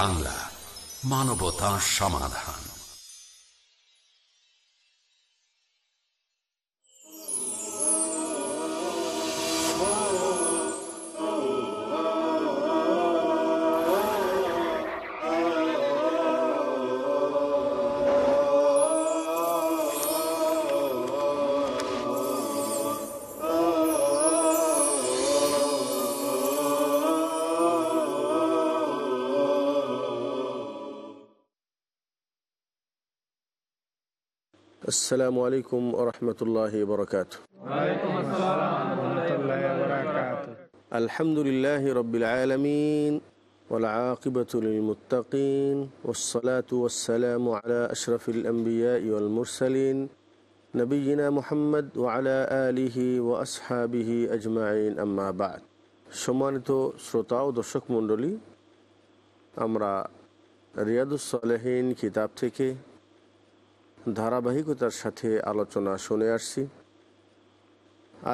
বাংলা মানবতা সমাধান। السلام عليكم ورحمة الله وبركاته وعليكم السلام ورحمة الله وبركاته الحمد لله رب العالمين والعاقبة للمتقين والصلاة والسلام على أشرف الأنبياء والمرسلين نبينا محمد وعلى آله وأصحابه أجمعين أما بعد সম্মানিত শ্রোতা ও দর্শক মণ্ডলী আমরা রিয়াদুসলেহীন কিতাব থেকে ধারাবাহিকতার সাথে আলোচনা শুনে আসছি।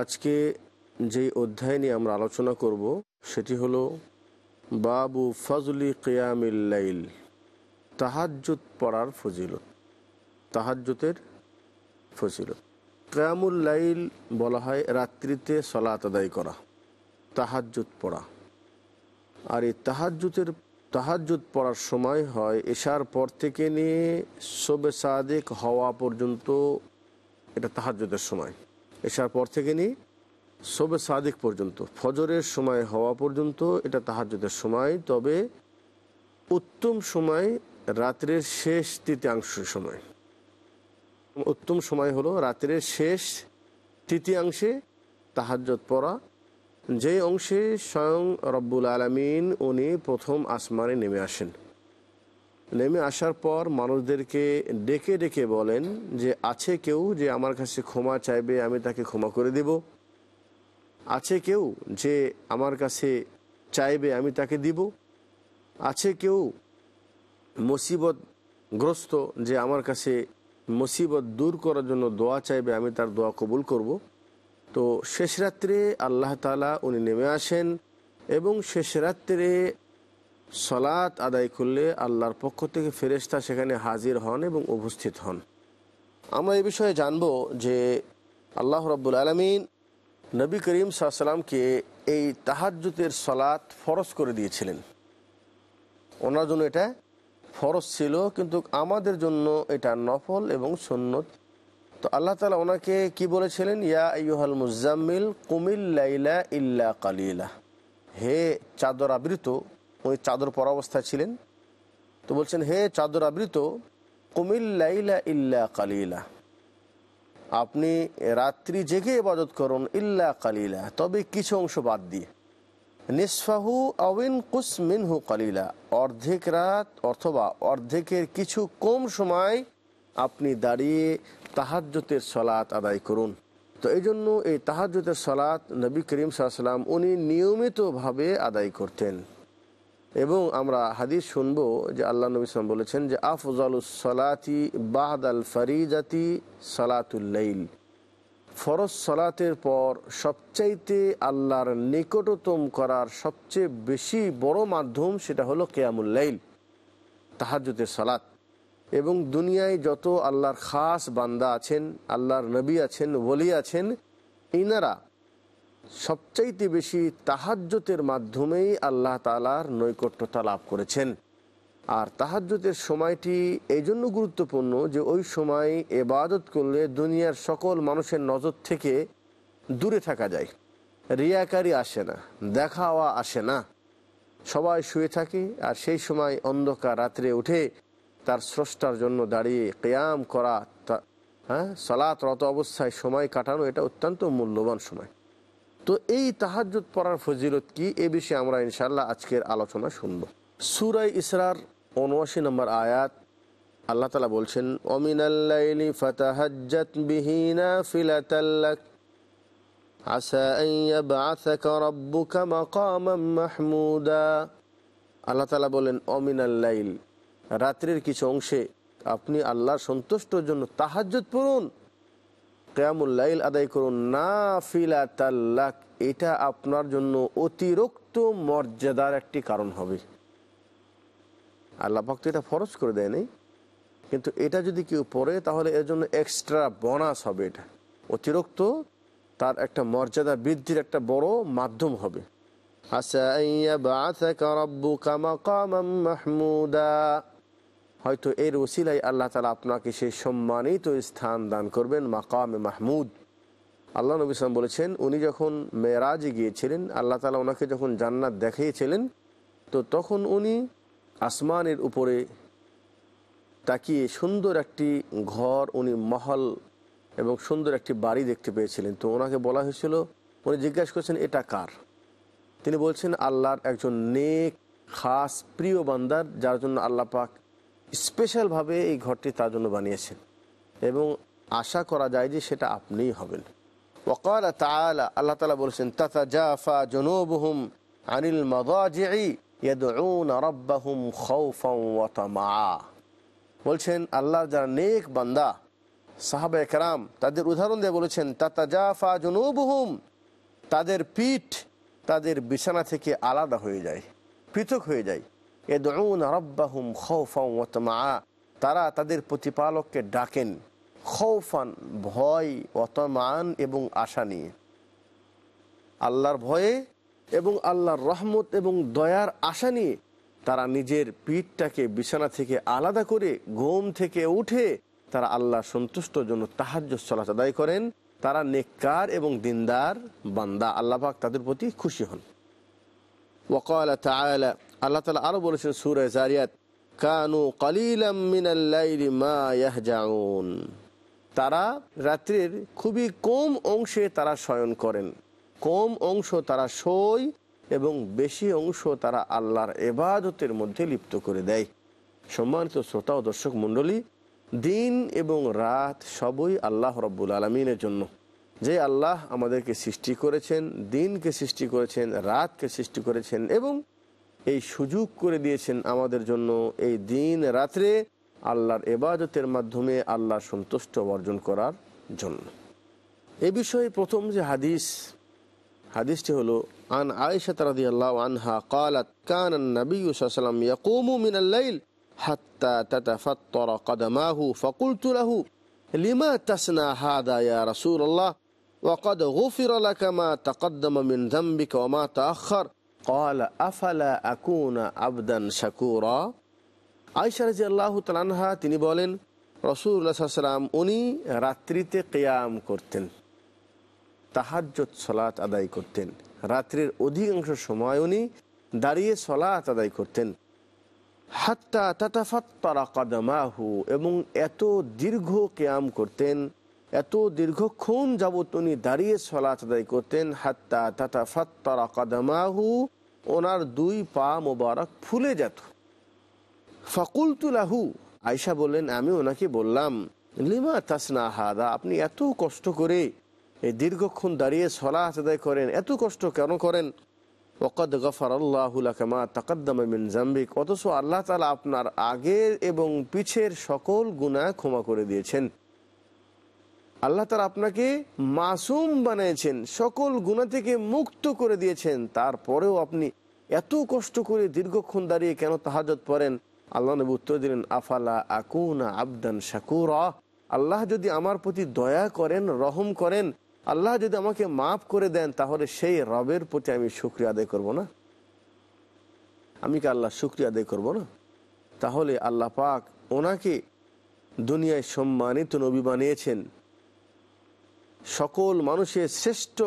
আজকে যেই অধ্যায় নিয়ে আমরা আলোচনা করব, সেটি হলো বাবু ফজলি কেয়ামিল্লাইল তাহাজ্জুদ পড়ার ফজিলত তাহাজ্জুতের ফজিলত। কেয়ামুল্লাইল বলা হয় রাত্রিতে সলাত আদায় করা, তাহাজ্জুদ পড়া। আর এই তাহাজ্জুতের তাহাজুদ পড়ার সময় হয়, এশার পর থেকে নিয়ে শোবে সাদেক হওয়া পর্যন্ত এটা তাহাজুদের সময়। এশার পর থেকে নিয়ে শোবে সাদেক পর্যন্ত, ফজরের সময় হওয়া পর্যন্ত এটা তাহাজুদের সময়। তবে উত্তম সময় রাত্রের শেষ তৃতীয়াংশ সময়। উত্তম সময় হলো রাত্রের শেষ তৃতীয়াংশে তাহাজ্জত পড়া যে অংশে স্বয়ং রব্বুল আলমিন উনি প্রথম আসমানে নেমে আসেন। নেমে আসার পর মানুষদেরকে ডেকে ডেকে বলেন যে, আছে কেউ যে আমার কাছে ক্ষমা চাইবে, আমি তাকে ক্ষমা করে দেব? আছে কেউ যে আমার কাছে চাইবে, আমি তাকে দিব? আছে কেউ মুসিবতগ্রস্ত যে আমার কাছে মুসিবত দূর করার জন্য দোয়া চাইবে, আমি তার দোয়া কবুল করব। তো শেষ রাত্রে আল্লাহ তালা উনি নেমে আসেন এবং শেষ রাত্রে সলাৎ আদায় করলে আল্লাহর পক্ষ থেকে ফেরেস্তা সেখানে হাজির হন এবং উপস্থিত হন। আমরা এ বিষয়ে জানব যে আল্লাহ রব্বুল আলমিন নবী করিম সাল্লামকে এই তাহাজুতের সলাৎ ফরজ করে দিয়েছিলেন। ওনার জন্য এটা ফরজ ছিল, কিন্তু আমাদের জন্য এটা নফল এবং সন্ন্যত তো আল্লাহ তালা ওনাকে কি বলেছিলেন? ইয়া ইউহাল মুজাম্মিল কুমিল লাইলা ইল্লা কালিলা। হে চাদর আবৃত উনি চাদর পর অবস্থায় ছিলেন। তো বলছেন, হে চাদর আবৃত, কুমিল লাইলা ইল্লা কালিলা। আপনি রাত্রি জেগে ইবাদত করুন, ইল্লা কালিলা। তবে কিছু অংশ বাদ দিয়ে। নিসফাহু আউিন কুস মিনহু কালিলা। অর্ধেক রাত অথবা অর্ধেকের কিছু কম সময় আপনি দাঁড়িয়ে তাহাজ্যতের সলাৎ আদায় করুন। তো এই জন্য এই তাহাজ্যতের সলাৎ নবী করিম সাল্লাম উনি নিয়মিতভাবে আদায় করতেন। এবং আমরা হাদিস শুনব যে আল্লাহ নবী সালাম বলেছেন যে আফজালুসলাতি বাহাদ আল ফরিজাতি সালাতুল্লাইল ফরজ সলাতের পর সবচাইতে আল্লাহর নিকটতম করার সবচেয়ে বেশি বড় মাধ্যম সেটা হলো কেয়ামুল্লাইল তাহাজুতের সালাত এবং দুনিয়ায় যত আল্লাহর খাস বান্দা আছেন, আল্লাহর নবী আছেন, ওলি আছেন, ইনারা সবচাইতে বেশি তাহাজ্যতের মাধ্যমেই আল্লাহ তালার নৈকট্যতা লাভ করেছেন। আর তাহাজ্যতের সময়টি এই জন্য গুরুত্বপূর্ণ যে ওই সময় এবাদত করলে দুনিয়ার সকল মানুষের নজর থেকে দূরে থাকা যায়। রিয়াকারি আসে না দেখাওয়া আসে না। সবাই শুয়ে থাকে আর সেই সময় অন্ধকার রাত্রে উঠে তার স্রষ্টার জন্য দাঁড়িয়ে কেয়াম করা হ্যাঁ সলাতরত অবস্থায় সময় কাটানো, এটা অত্যন্ত মূল্যবান সময়। তো এই তাহাজুদ পড়ার ফজিলত কি? এ বিষয়ে আমরা ইনশাল্লাহ আজকের আলোচনা শুনব। সুরাই ইসরার উনআশি নম্বর আয়াত, আল্লাহ তালা বলছেন অমিনাল্লাইলি ফাতাহাজ্জাত বিহিনা ফিলাতাল্লাক আল্লাহ তালা বলেন অমিনাল্লাইল রাত্রির কিছু অংশে আপনি আল্লাহর সন্তুষ্টর জন্য তাহাজ্জুদ পড়ুন। কেয়ামুল্লাইল আদায় করুন। না ফিলা তাল্লাক এটা আপনার জন্য অতিরিক্ত মর্যাদার একটি কারণ হবে। আল্লাহ পাক তো এটা ফরজ করে দেয়নি কিন্তু এটা যদি কেউ পড়ে, তাহলে এর জন্য এক্সট্রা বোনাস হবে এটা। অতিরিক্ত তার একটা মর্যাদা বৃদ্ধির একটা বড় মাধ্যম হবে। আচ্ছা হয়তো এর ওসিলাই আল্লাহ তালা আপনাকে সেই সম্মানিত স্থান দান করবেন, মাকামে মাহমুদ। আল্লাহ নবী ইসলাম বলেছেন, উনি যখন মেয়েরাজে গিয়েছিলেন, আল্লাহ তালা ওনাকে যখন জান্নাত দেখিয়েছিলেন, তো তখন উনি আসমানের উপরে তাকিয়ে সুন্দর একটি ঘর উনি মহল এবং সুন্দর একটি বাড়ি দেখতে পেয়েছিলেন। তো ওনাকে বলা হয়েছিল, উনি জিজ্ঞাসা করছেন, এটা কার? তিনি বলছেন, আল্লাহর একজন নেক, খাস, প্রিয় বান্দার, যার জন্য আল্লাহ পাক স্পেশালভাবে এই ঘরটি তার জন্য বানিয়েছেন এবং আশা করা যায় যে সেটা আপনিই হবেন। ওকাল তালা আল্লাহ তালা বলছেন তাতা জাফা জনুবহুম আনিল ওয়া তামা বলছেন, আল্লাহর যারা নেক বান্দা সাহাবা একরাম তাদের উদাহরণ দিয়ে বলেছেন তাতা জাফা জনুবহুম। তাদের পিঠ তাদের বিছানা থেকে আলাদা হয়ে যায়, পৃথক হয়ে যায়। এদউন রব্বাহুম খৌফাম ওয়াতমা তারা তাদের প্রতিপালককে ডাকেন, খৌফান, ভয় অতমান এবং আশা নিয়ে। আল্লাহর ভয়ে এবং আল্লাহর রহমত এবং দয়ার আশা নিয়ে তারা নিজের পিঠটাকে বিছানা থেকে আলাদা করে ঘুম থেকে উঠে তারা আল্লাহ সন্তুষ্টর জন্য তাহাজ্য চলাচ আদায় করেন। তারা নেককার এবং দিনদার বান্দা। আল্লাহাক তাদের প্রতি খুশি হন। ওকাল তালা আল্লাহ তালা আরও বলেছেন সুর জারিয়াত কানু কালিলাম তারা রাত্রির খুবই কম অংশে তারা শয়ন করেন। কম অংশ তারা সই এবং বেশি অংশ তারা আল্লাহর এবাদতের মধ্যে লিপ্ত করে দেয়। সম্মানিত শ্রোতা ও দর্শক মণ্ডলী, দিন এবং রাত সবই আল্লাহ রব্বুল আলমিনের জন্য। যে আল্লাহ আমাদেরকে সৃষ্টি করেছেন, দিনকে সৃষ্টি করেছেন, রাতকে সৃষ্টি করেছেন এবং এই সুযোগ করে দিয়েছেন আমাদের জন্য এই দিন রাত্রে আল্লাহর এবাদতের মাধ্যমে আল্লাহ সন্তুষ্ট অর্জন করার জন্য এ বিষয়ে প্রথম যে হাদিস হাদিসটি হলো আন আয়েশা রাদিয়াল্লাহু আনহা قالت كان النبي صلى الله عليه وسلم يقوم من الليل حتى تتفطر قدماه فقلت له لما تصنع هذا يا رسول الله وقد غفر لك ما تقدم من ذنبك وما تأخر কল আফালা আকুনা আবদান শাকুরা আয়সা রাজি আল্লাহ তালানহা তিনি বলেন রসুল্লা সাল্লাম উনি রাত্রিতে কেয়াম করতেন তাহাজ্জত সলাত আদায় করতেন। রাত্রির অধিকাংশ সময় উনি দাঁড়িয়ে সলাত আদায় করতেন। হাত্তা তাতাফাত্তারা কদমাহু, এবং এত দীর্ঘ কেয়াম করতেন এত দীর্ঘক্ষণ যাবত উনি দাঁড়িয়ে সলাত আদায় করতেন, হাত্তা তাতাফাত্তারা কাদামাহু, ওনার দুই পা মোবারক ফুলে যেত। ফকুলতুলাহু আয়সা বললেন, আমি ওনাকে বললাম, লিমা তাসনা হাদা, আপনি এত কষ্ট করে এই দীর্ঘক্ষণ দাঁড়িয়ে সলা আদায় করেন, এত কষ্ট কেন করেন? ওকদ গফর আল্লাহুলাকামা তাকদ্দাম মিন জাম্বিক, অথচ আল্লাহ তালা আপনার আগের এবং পিছের সকল গুণা ক্ষমা করে দিয়েছেন। আল্লাহ তালা আপনাকে মাসুম বানিয়েছেন, সকল গুণা থেকে মুক্ত করে দিয়েছেন। তারপরেও আপনি এত কষ্ট করে দীর্ঘক্ষণ দাঁড়িয়ে কেন তাহাজত পড়েন? আল্লাহ নবী উত্তর দিলেন, আফালা আকুনা আবদান শাকুরা? আল্লাহ যদি আমার প্রতি দয়া করেন, রহম করেন, আল্লাহ যদি আমাকে মাফ করে দেন, তাহলে সেই রবের প্রতি আমি শুক্রিয়া আদায় করব না? আমি কি আল্লাহ শুক্রিয়া আদায় করব না? তাহলে আল্লাহ পাক ওনাকে দুনিয়ায় সম্মানিত নবী বানিয়েছেন। সকল মানুষের শ্রেষ্ঠ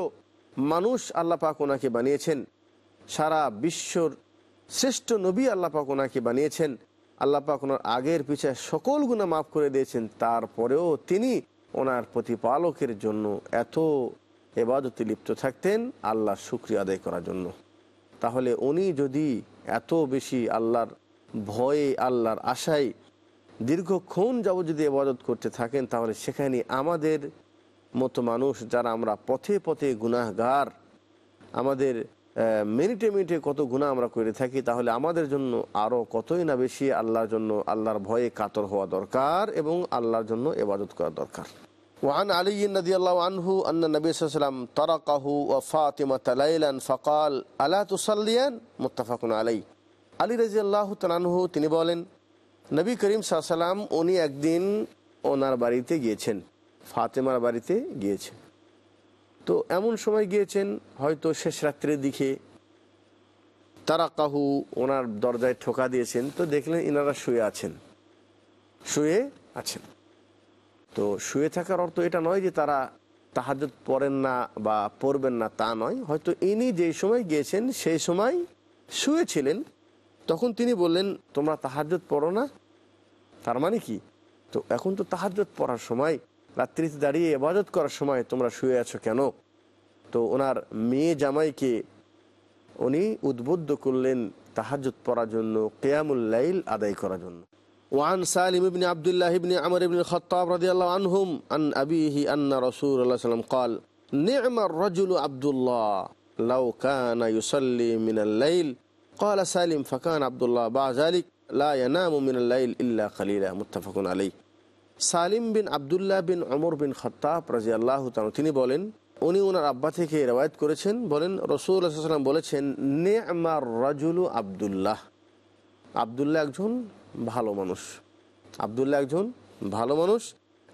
মানুষ আল্লাহ পাক ওনাকে বানিয়েছেন। সারা বিশ্বর শ্রেষ্ঠ নবী আল্লাহ পাক ওনাকে বানিয়েছেন। আল্লাহ পাক ওনার আগের পিছিয়ে সকল গুণা মাফ করে দিয়েছেন। তারপরেও তিনি ওনার প্রতিপালকের জন্য এত এবাদতে লিপ্ত থাকতেন আল্লাহ শুক্রিয়া আদায় করার জন্য। তাহলে উনি যদি এত বেশি আল্লাহর ভয়ে, আল্লাহর আশায় দীর্ঘক্ষণ যাব যদি এবাদত করতে থাকেন, তাহলে সেখানে আমাদের মতো মানুষ যারা আমরা পথে পথে গুনাহগার আমাদের মিনিটে মিনিটে কত গুণা আমরা করে থাকি তাহলে আমাদের জন্য আরও কতই না বেশি আল্লাহর জন্য আল্লাহর ভয়ে কাতর হওয়া দরকার এবং আল্লাহর জন্য এবাদত করা দরকার وعن علي رضي الله عنه أن النبي صلى الله عليه وسلم طرقه وفاطمة ليلا فقال ألا تصليان متفق عليه আলী রাজি আল্লাহ তালানহু তিনি বলেন নবী করিম সাল্লাম উনি একদিন ওনার বাড়িতে গিয়েছেন ফাতেমার বাড়িতে গিয়েছেন তো এমন সময় গিয়েছেন, হয়তো শেষ রাত্রের দিকে। তারা কাহু ওনার দরজায় ঠোকা দিয়েছেন, তো দেখলেন ইনারা শুয়ে আছেন। শুয়ে আছেন। তো শুয়ে থাকার অর্থ এটা নয় যে তারা তাহাজত পড়েন না বা পড়বেন না, তা নয়। হয়তো ইনি যেই সময় গিয়েছেন সেই সময় শুয়েছিলেন। তখন তিনি বললেন, তোমরা তাহাজত পড়ো না। তার মানে কি? তো এখন তো তাহাজত পড়ার সময় রাত্রিতে দাঁড়িয়ে এবাদত করার সময় তোমরা শুয়ে আছো কেন তো ওনার মেয়ে জামাইকে উনি উদ্বুদ্ধ করলেন তাহাজুদ পড়ার জন্য কেয়ামুল লাইল আদায় করার জন্য وعن سالم بن عبد الله بن عمر بن الخطاب رضي الله عنهم عن أبيه أن رسول الله صلى الله عليه وسلم قال نعم الرجل عبد الله لو كان يصلي من الليل قال سالم فكان عبد الله بعد ذلك لا ينام من الليل إلا قليلا متفق عليه সালিম বিন আবদুল্লাহ বিন অমর বিন খত্তাব রাজি আল্লাহ তিনি বলেন, উনি ওনার আব্বা থেকে রেওয়ায়ত করেছেন, বলেন রসুল সাল্লাম বলেছেন নে আমার রাজুলু আবদুল্লাহ। আবদুল্লাহ একজন ভালো মানুষ। আবদুল্লাহ একজন ভালো মানুষ।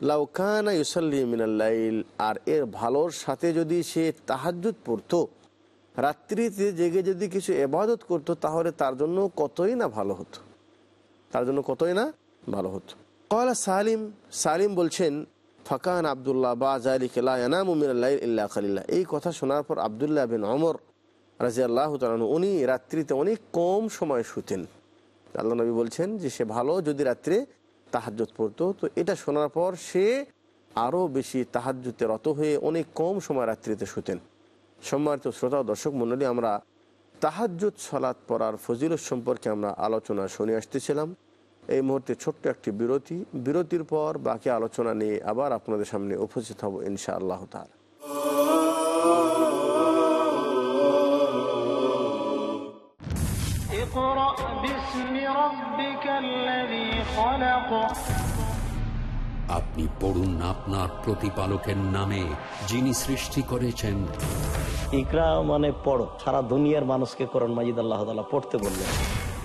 লাউকানা ইউসাল্লি মিনাল্লাইল আর এর ভালোর সাথে যদি সে তাহাজুদ পড়ত, রাত্রিতে জেগে যদি কিছু এবাদত করতো, তাহলে তার জন্য কতই না ভালো হতো? তার জন্য কতই না ভালো হতো? কলা সালিম সালিম বলছেন, ফাকান আবদুল্লাহ বা জালিকাল্লাহ খালিল্লাহ এই কথা শোনার পর আবদুল্লাহ বিন অমর রাজি আল্লাহ উনি রাত্রিতে অনেক কম সময় শুতেন। আল্লাহ নবী বলছেন যে, সে ভালো যদি রাত্রে তাহাজ্জত পড়তো। তো এটা শোনার পর সে আরও বেশি তাহাজ্জুতে রত হয়ে অনেক কম সময় রাত্রিতে শুতেন। সম্মানিত শ্রোতা ও দর্শক মণ্ডলী, আমরা তাহাজ্জুদ সলাৎ পড়ার ফজিলত সম্পর্কে আমরা আলোচনা শুনে আসতেছিলাম। এই মুহূর্তে ছোট্ট একটি বিরতি। বিরতির পর বাকি আলোচনা নিয়ে আবার আপনাদের সামনে উপস্থিত হব ইনশা আল্লাহ তার আপনি পড়ুন আপনার প্রতিপালকের নামে যিনি সৃষ্টি করেছেন। ইকরা মানে পড় সারা দুনিয়ার মানুষকে করন মাজিদ আল্লাহ পড়তে বললেন।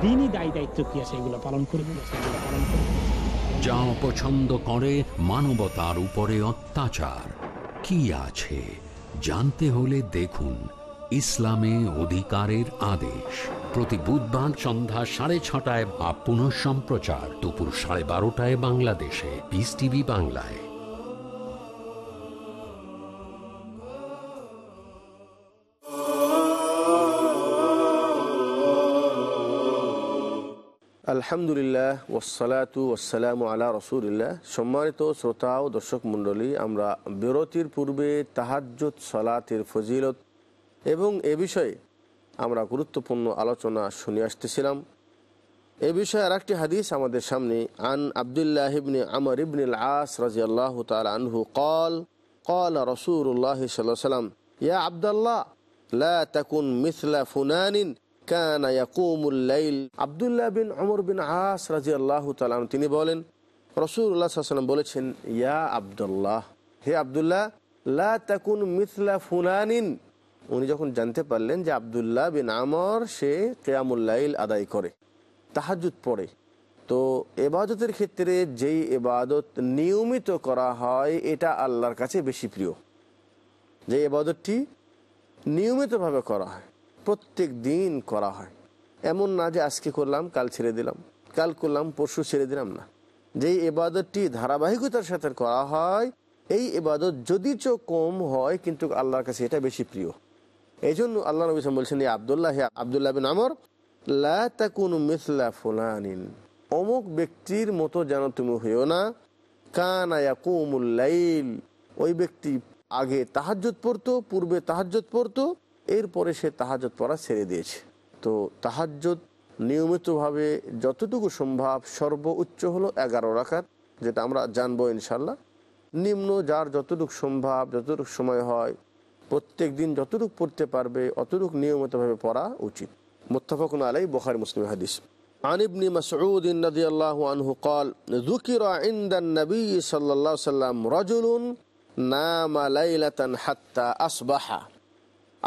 দিনই দায় দায়িত্ব কি আছে এগুলো পালন করব যা অপছন্দ করে মানবতার উপরে অত্যাচার। কি আছে? জানতে হলে দেখুন ইসলামে অধিকারের আদেশ। প্রতি বুধবার সন্ধ্যা সাড়ে ছটায় বা পুনঃ সম্প্রচার দুপুর সাড়ে বারোটায় বাংলাদেশে। পিস টিভি বাংলায়। আলহামদুলিল্লাহ ওসালাতু ওসালাম আলা রসুলিল্লাহ। সম্মানিত শ্রোতা ও দর্শক মণ্ডলী, আমরা বিরতির পূর্বে তাহাজ্জুদ, সলাতের ফজিলত এবং এ বিষয়ে আমরা গুরুত্বপূর্ণ আলোচনা শুনে আসতেছিলাম। এ বিষয়ে আর একটি হাদিস আমাদের সামনে। আন আবদুল্লাহ ইবনে আমর ইবনুল আস রাজি আল্লাহ আনহু কল কল রসুল্লাহ সাল্লাম ইয়া আবদাল্লাহ, লা তাকুন মিসলা ফুনানিন কানা ইয়াকুমুল্লাইল আবদুল্লাহ বিন অমর বিন আস রাজি আল্লাহ তালাম তিনি বলেন রসুল্লাহ সাল্লাম বলেছেন, ইয়া আবদুল্লাহ, হে আবদুল্লাহ তাকুন মিথলা ফুনানিন উনি যখন জানতে পারলেন যে আবদুল্লাহ বিন আমর, সে কেয়ামুল্লাইল আদায় করে তাহাজুদ পড়ে, তো এবাদতের ক্ষেত্রে যেই এবাদত নিয়মিত করা হয়, এটা আল্লাহর কাছে বেশি প্রিয়। যে এবাদতটি নিয়মিতভাবে করা হয় প্রত্যেক দিন করা হয়। এমন না যে আজকে করলাম, কাল ছেড়ে দিলাম, কাল করলাম, পরশু ছেড়ে দিলাম না। যেই এবাদতটি ধারাবাহিকতার সাথে করা হয়, এই এবাদত যদি চো কম হয়, কিন্তু আল্লাহর কাছে এটা বেশি প্রিয়। এই জন্য আল্লাহ নবী বলছেন আবদুল্লাহ আবদুল্লাহ বিন আমর ফুলানিন। অমুক ব্যক্তির মতো যেন তুমি হইও না। কানা ইয়াকুমুল্লাইল ওই ব্যক্তি আগে তাহাজ্জত পড়তো, পূর্বে তাহাজ্জত পড়তো এরপরে সে তাহাজ্জত পড়া ছেড়ে দিয়েছে তো তাহাজ্জত নিয়মিতভাবে যতটুকু সম্ভব সর্বোচ্চ হলো এগারো রাখাত যেটা আমরা জানবো ইনশাল্লাহ নিম্ন যার যতটুকু সম্ভব যতটুকু সময় হয় প্রত্যেক দিন যতটুকু পড়তে পারবে অতটুকু নিয়মিতভাবে পড়া উচিত মুত্তাফাকুন আলাই বখারি মুসলিম হাদিস عن ابن مسعود رضي الله عنه قال ذكر عند النبي صلى الله عليه وسلم رجل نام ليلة حتى أصبح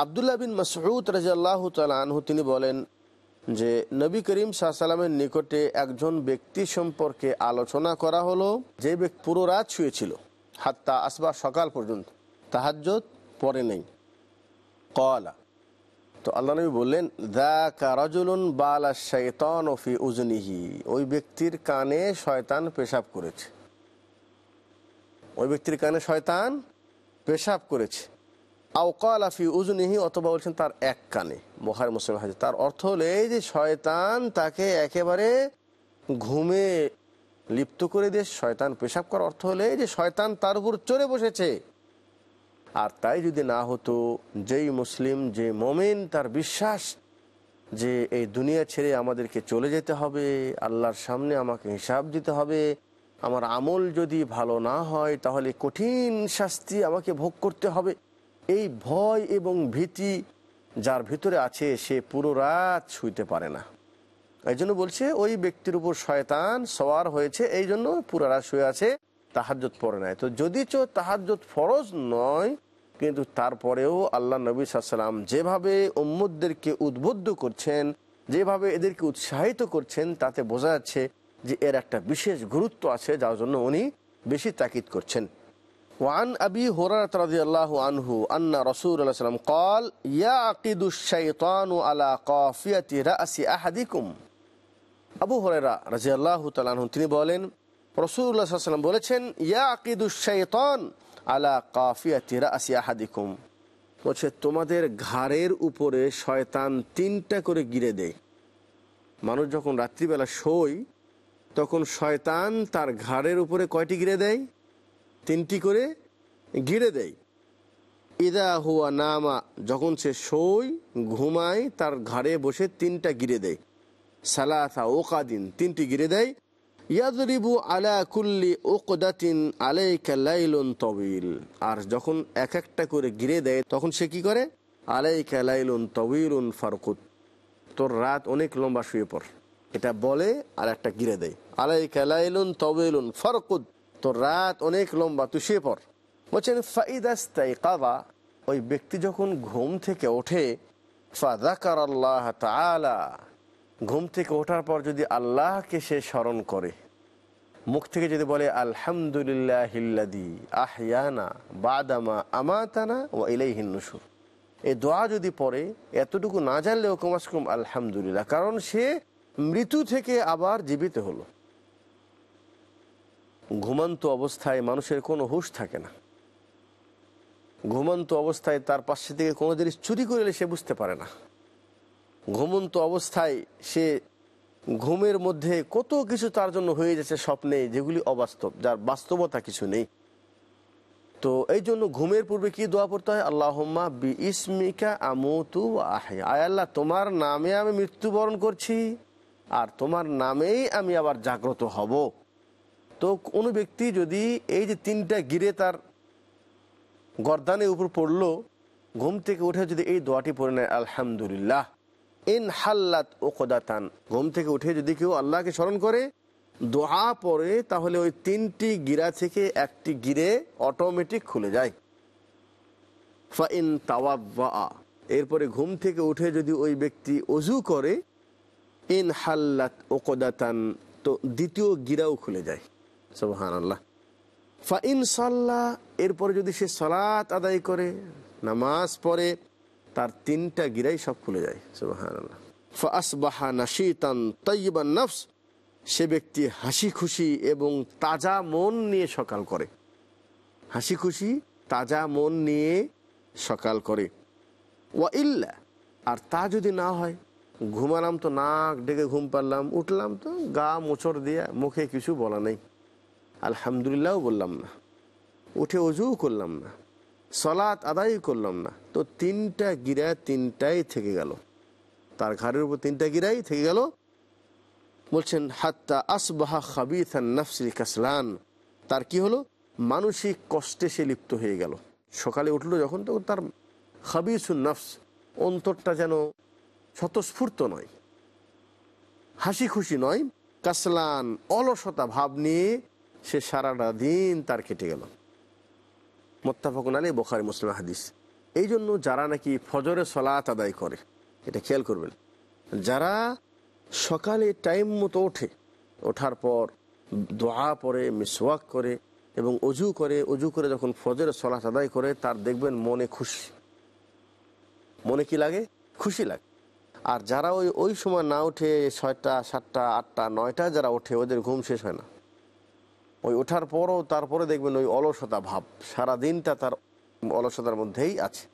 আবদুল্লাহ বিন মাসউদ রাজিয়াল্লাহ আনহু, তিনি বলেন যে, নবী করিম সাল্লামের নিকটে একজন ব্যক্তি সম্পর্কে আলোচনা করা হলো, যে ব্যক্তি পুরো রাত শুয়েছিল, হাত্তা আসবা সকাল পর্যন্ত তাহাজ্জত পরে নেই। কলা তো আল্লাহ নবী বললেন দা কারাজুলুন বালা শৈতান ওফি উজনিহি ওই ব্যক্তির কানে শয়তান পেশাব করেছে। ওই ব্যক্তির কানে শয়তান পেশাব করেছে। আউকাল আফি উজনিহি অথবা বলছেন তার এক কানে বহার মুসলিম হাজির তার অর্থ হলো এই যে শয়তান তাকে একেবারে ঘুমে লিপ্ত করে দিয়ে শয়তান পেশাব করার অর্থ হলে যে শয়তান তার উপর চড়ে বসেছে। আর তাই যদি না হতো, যেই মুসলিম, যে মোমেন, তার বিশ্বাস যে এই দুনিয়া ছেড়ে আমাদেরকে চলে যেতে হবে, আল্লাহর সামনে আমাকে হিসাব দিতে হবে, আমার আমল যদি ভালো না হয়, তাহলে কঠিন শাস্তি আমাকে ভোগ করতে হবে। এই ভয় এবং ভীতি যার ভিতরে আছে, সে পুরো রাত শুইতে পারে না। এই জন্য বলছে, ওই ব্যক্তির উপর শয়তান সওয়ার হয়েছে এই জন্য পুরো রাত শুয়ে আছে তাহাজ্জত পড়ে নাই। তো যদি চো তাহাজ্জত ফরজ নয়, কিন্তু তারপরেও আল্লাহ নবী সাল্লাম যেভাবে উম্মদদেরকে উদ্বুদ্ধ করছেন, যেভাবে এদেরকে উৎসাহিত করছেন, তাতে বোঝা যাচ্ছে যে এর একটা বিশেষ গুরুত্ব আছে, যার জন্য উনি বেশি তাকিদ করছেন। وعن أبي هريرة رضي الله عنه أن رسول الله صلى الله عليه وسلم قال يعقد الشيطان على قافية رأس أحدكم আবু হরেরা রাজি আল্লাহ তালন তিনি বলেন রসুল্লাহ সাল্লাম বলেছেন ইয়া আকিদুশাইতন আলা কাফিয়াতি রাসি আহাদিকুম বলছে তোমাদের ঘাড়ের উপরে শয়তান তিনটা করে গিরে দেয় মানুষ যখন রাত্রিবেলা শোয় তখন শয়তান তার ঘাড়ের উপরে কয়টি গিরে দেয় তিনটি করে গিরে দেয়। ইদা হুয়া নামা, যখন সে শোয়, ঘুমায়, তার ঘাড়ে বসে তিনটা গিরে দেয়। সালাথা ওকাদিন, তিনটি গিরে দেয়। ইয়াদরিবু আলা কুল্লি ওকদাতিন আলাইকা লাইলুন তবিল আর যখন এক একটা করে গিরে দেয়, তখন সে কি করে? আলাইকা লাইলুন তবিলুন ফারকুত তোর রাত অনেক লম্বা শুয়ে পড়। এটা বলে আর একটা গিরে দেয়। আলাইকা লাইলুন তবিলুন ফারকুত তোর রাত অনেক লম্বা, তুই শুয়ে পড়। বলছেন ফাইদাস্তাই কাবা ওই ব্যক্তি যখন ঘুম থেকে ওঠে ফাদাকার আল্লাহ তালা ঘুম থেকে ওঠার পর যদি আল্লাহকে সে স্মরণ করে, মুখ থেকে যদি বলে আলহামদুলিল্লাহ আহিয়ানা বাদামা আমাতানা ও ইলাই হিন্নুসুর এই দোয়া যদি পড়ে, এতটুকু না জানলেও কমাস কম আলহামদুলিল্লাহ, কারণ সে মৃত্যু থেকে আবার জীবিত হলো। ঘুমন্ত অবস্থায় মানুষের কোনো হুশ থাকে না। ঘুমন্ত অবস্থায় তার পাশে থেকে কোনো জিনিস চুরি করলে সে বুঝতে পারে না। ঘুমন্ত অবস্থায় সে ঘুমের মধ্যে কত কিছু তার জন্য হয়ে যাচ্ছে স্বপ্নে, যেগুলি অবাস্তব, যার বাস্তবতা কিছু নেই। তো এই জন্য ঘুমের পূর্বে কি দোয়া পড়তে হয়? আল্লাহম্মা বি ইসমিকা আমতু আয় আল্লাহ, তোমার নামে আমি মৃত্যুবরণ করছি, আর তোমার নামেই আমি আবার জাগ্রত হব। তো কোনো ব্যক্তি যদি এই যে তিনটা গিরে তার গরদানের উপর পড়ল, ঘুম থেকে উঠে যদি এই দোয়াটি পড়ে নেয়, আলহামদুলিল্লাহ। ইন হাল্লাত ও কোদাতান ঘুম থেকে উঠে যদি কেউ আল্লাহকে স্মরণ করে, দোয়া পড়ে, তাহলে ওই তিনটি গিরা থেকে একটি গিরে অটোমেটিক খুলে যায়। ফাইন তাওয়াব্বা এরপরে ঘুম থেকে উঠে যদি ওই ব্যক্তি অজু করে, ইন হাল্লাত ও ওকদাতান তো দ্বিতীয় গিরাও খুলে যায়। সুবহান আল্লাহ ফাইন সাল্লাহ এরপরে যদি সে সলাত আদায় করে, নামাজ পড়ে, তার তিনটা গিরাই সব খুলে যায় সুবহান আল্লাহ ফাসবাহা নাশিতান তৈবান নফস, সে ব্যক্তি হাসি খুশি এবং তাজা মন নিয়ে সকাল করে। হাসি খুশি, তাজা মন নিয়ে সকাল করে। ওয়া ইল্লা, আর তা যদি না হয়, ঘুমালাম তো, নাক ডেকে ঘুম পারলাম উঠলাম তো, গা মোচড় দিয়ে মুখে কিছু বলা নেই। আলহামদুলিল্লাহও বললাম না। উঠে অজুও করলাম না। সলাৎ আদায় করলাম না। তো তিনটা গিরা তিনটাই থেকে গেল। তার ঘাড়ের উপর তিনটা গিরাই থেকে গেল। বলছেন, হাত্তা আসবাহা খাবিথান নাফসিল কাসলান। তার কি হলো? মানসিক কষ্টে সে লিপ্ত হয়ে গেল। সকালে উঠল যখন, তখন তার খাবিসুন নফস অন্তরটা যেন স্বতঃস্ফূর্ত নয়। হাসি খুশি নয়, কাসলান অলসতা ভাব নিয়ে সে সারাটা দিন তার কেটে গেল। মোত্তাফাকুন আলী বোখারি মুসলিম হাদিস। এই জন্য যারা নাকি ফজরে সলাত আদায় করে, এটা খেয়াল করবেন, যারা সকালে টাইম মতো ওঠে, ওঠার পর দোয়া পরে মিসওয়াক করে এবং অজু করে অজু করে যখন ফজরে সলাত আদায় করে, তার দেখবেন মনে খুশি। মনে কি লাগে? খুশি লাগে। আর যারা ওই ওই সময় না উঠে ছয়টা, সাতটা, আটটা, নয়টা যারা ওঠে, ওদের ঘুম শেষ হয় না। ওই ওঠার পরও তারপরে দেখবেন ওই অলসতা ভাব সারা দিনটা তার অলসতার মধ্যেই আছে।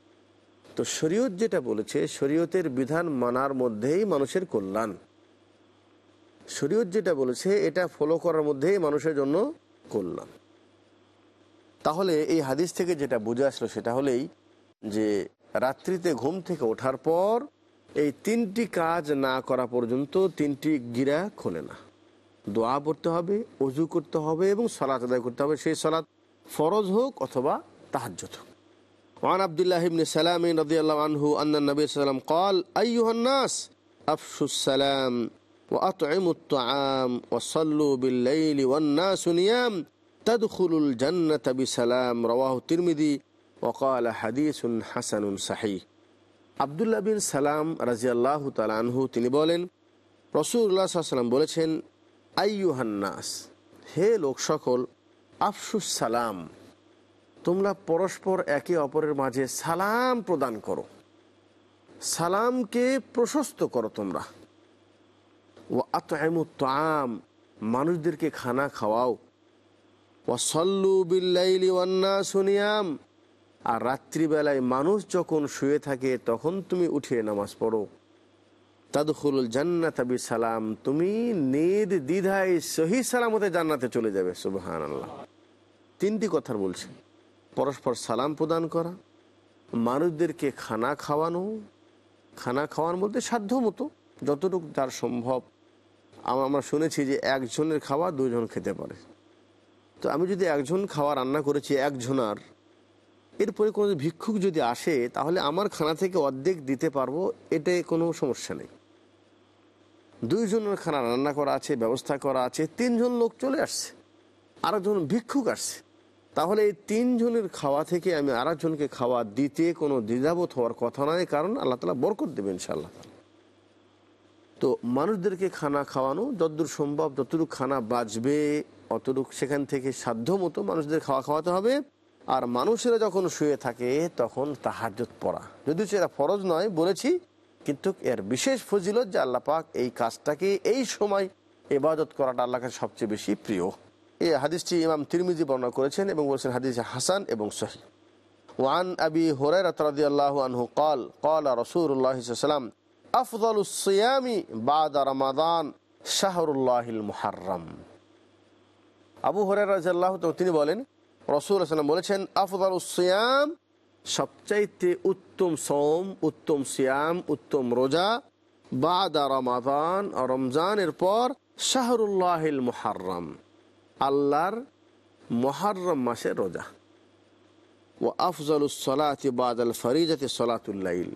তো শরীয়ত যেটা বলেছে, শরীয়তের বিধান মানার মধ্যেই মানুষের কল্যাণ। শরীয়ত যেটা বলেছে, এটা ফলো করার মধ্যেই মানুষের জন্য কল্যাণ। তাহলে এই হাদিস থেকে যেটা বুঝে আসলো সেটা হলেই যে, রাত্রিতে ঘুম থেকে ওঠার পর এই তিনটি কাজ না করা পর্যন্ত তিনটি গিরা খোলে না। দোয়া পড়তে হবে অজু করতে হবে এবং সলাৎ আদায় করতে হবে সেই সলাৎ ফরজ হোক অথবা তাহাজ্জত হোক وعن عبد الله بن سلام رضي الله عنه أن النبي صلى الله عليه وسلم قال أيها الناس أفشوا السلام وأطعموا الطعام وصلوا بالليل والناس نيام تدخل الجنة بسلام رواه الترمذي وقال حديث حسن صحيح আবদুল্লাহ বিন সালাম রাজিয়াল্লাহ তালানহু তিনি বলেন রসুল্লাহ সাল্লাম বলেছেন আইয়ুহান্নাস হে লোক সকল আফসুস সালাম। তোমরা পরস্পর একে অপরের মাঝে সালাম প্রদান করো। সালামকে প্রশস্ত করো তোমরা। ও আতম মানুষদেরকে খানা খাওয়াও। ও সল্লু বিল্লাইলি ওয়ান্না সুনিয়াম আর রাত্রিবেলায় মানুষ যখন শুয়ে থাকে, তখন তুমি উঠে নামাজ পড়ো। তাদুল জান্নাতাবি সালাম তুমি নিদ দ্বিধায় সহি সালামতে জান্নাতে চলে যাবে সুবহান আল্লাহ তিনটি কথার বলছে। পরস্পর সালাম প্রদান করা, মানুষদেরকে খানা খাওয়ানো খানা খাওয়ানো বলতে সাধ্য মতো, যতটুকু তার সম্ভব। আমরা শুনেছি যে একজনের খাওয়া দুজন খেতে পারে। তো আমি যদি একজন খাওয়া রান্না করেছি, একজনার, এরপরে কোনো ভিক্ষুক যদি আসে, তাহলে আমার খানা থেকে অর্ধেক দিতে পারব এটাই কোনো সমস্যা নেই। দুইজনের খানা রান্না করা আছে, ব্যবস্থা করা আছে, তিনজন লোক চলে আসছে। আরেকজন ভিক্ষুক আসছে। তাহলে এই তিনজনের খাওয়া থেকে আমি আরেকজনকে খাওয়া দিতে কোনো দ্বিধাবোধ হওয়ার কথা নয়, কারণ আল্লাহ তালা বরকত দেবেন ইনশাআল্লাহ। তো মানুষদেরকে খানা খাওয়ানো, যতদূর সম্ভব যতটুকু খানা বাঁচবে, অতটুকু সেখান থেকে সাধ্য মতো মানুষদের খাওয়া খাওয়াতে হবে। আর মানুষেরা যখন শুয়ে থাকে, তখন তাহাজত পড়া। যদিও সেটা ফরজ নয়, বলেছি কিন্তু এর বিশেষ ফজিলত যে আল্লাহ পাক এই কাজটাকে এই সময় এবাদত করাটা আল্লাহ কাছে সবচেয়ে বেশি প্রিয়। এই হাদিসটি ইমাম তিরমিজি বর্ণনা করেছেন এবং বলেছেন হাদিস হাসান এবং সহি। ওয়ান আবি হরাই রাতরাদি আল্লাহ আনহু কল কল রসুল্লাহ সাল্লাম আফদল সিয়ামি শাহরুল্লাহিল মুহাররম। আবু হরাই রাজাল্লাহ তিনি বলেন রসুল বলেছেন, আফদল সিয়াম সবচাইতে উত্তম সোম উত্তম সিয়াম, উত্তম রোজা, বাদা রমাদান রমজানের পর শাহরুল্লাহিল মুহাররম, আল্লাহর মহারম মাসের রোজা। ও আফজালুসলাতি বাদাল ফরিজাতি সলাতুল্লাইল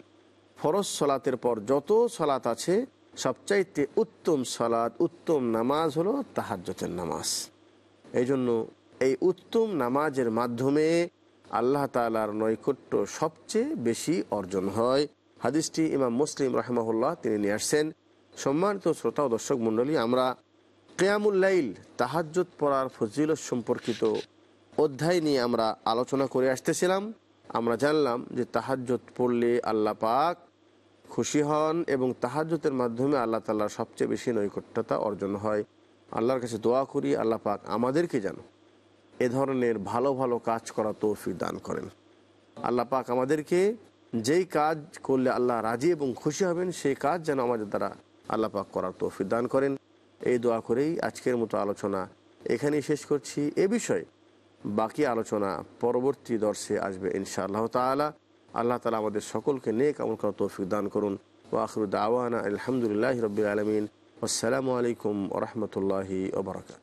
ফরজ সলাতের পর যত সলাত আছে, সবচাইতে উত্তম সলাত, উত্তম নামাজ হলো তাহাজ্জতের নামাজ। এই জন্য এই উত্তম নামাজের মাধ্যমে আল্লাহ তালার নৈকট্য সবচেয়ে বেশি অর্জন হয়। হাদিসটি ইমাম মুসলিম রহমাহুল্লাহ তিনি নিয়ে আসছেন। সম্মানিত শ্রোতা ও দর্শক মণ্ডলী, আমরা কেয়ামুল্লাইল তাহাজ্জত পড়ার ফজিলত সম্পর্কিত অধ্যায় নিয়ে আমরা আলোচনা করে আসতেছিলাম। আমরা জানলাম যে তাহাজ্জত পড়লে আল্লাহ পাক খুশি হন এবং তাহাজ্জতের মাধ্যমে আল্লাহ তাল্লাহর সবচেয়ে বেশি নৈকট্যতা অর্জন হয়। আল্লাহর কাছে দোয়া করি, আল্লাহ পাক আমাদেরকে যেন এ ধরনের ভালো ভালো কাজ করা তৌফিক দান করেন। আল্লাহ পাক আমাদেরকে যেই কাজ করলে আল্লাহ রাজি এবং খুশি হবেন, সেই কাজ যেন আমাদের দ্বারা আল্লাহ পাক করার তৌফিক দান করেন। এই দোয়া করেই আজকের মতো আলোচনা এখানেই শেষ করছি। এ বিষয়ে বাকি আলোচনা পরবর্তী দর্শে আসবে ইনশা আল্লাহ তালা আল্লাহ তালা আমাদের সকলকে নেক আমল করার তৌফিক দান করুন। ও আখরুদ আওয়ানা আলহামদুলিল্লাহ রবিল আলমিন। আসসালামু আলাইকুম ওরহমতুল্লাহি ওবরাকাত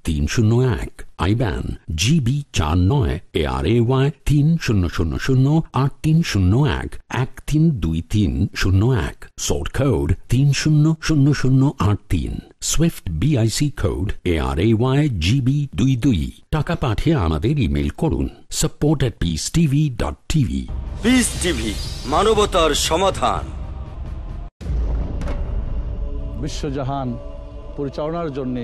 তিন শূন্য এক আইব্যান জিবি চার নয় এ আর এ ওয়াই তিন শূন্য শূন্য শূন্য আট তিন শূন্য এক এক তিন দুই তিন শূন্য এক সোর্ট কোড তিন শূন্য শূন্য শূন্য আট তিন SWIFT BIC code A R A Y GB দুই দুই। টাকা পাঠিয়ে আমাদের ইমেল করুন support at peace TV dot TV peace TV মানবতার সমাধান। বিশ্বজাহান পরিচালনার জন্যে